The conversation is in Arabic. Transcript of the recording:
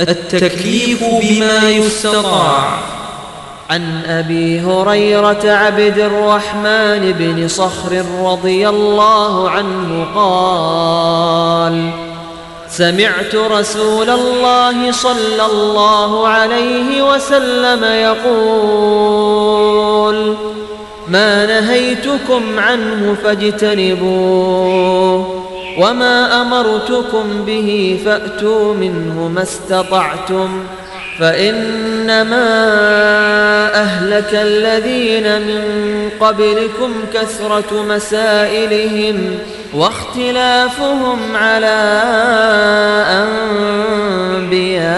التكليف بما يستطاع. عن أبي هريرة عبد الرحمن بن صخر رضي الله عنه قال سمعت رسول الله صلى الله عليه وسلم يقول ما نهيتكم عنه فاجتنبوه. وما امرتكم به فاتوا منه ما استطعتم فانما اهلك الذين من قبلكم كثره مسائلهم واختلافهم على انبيائهم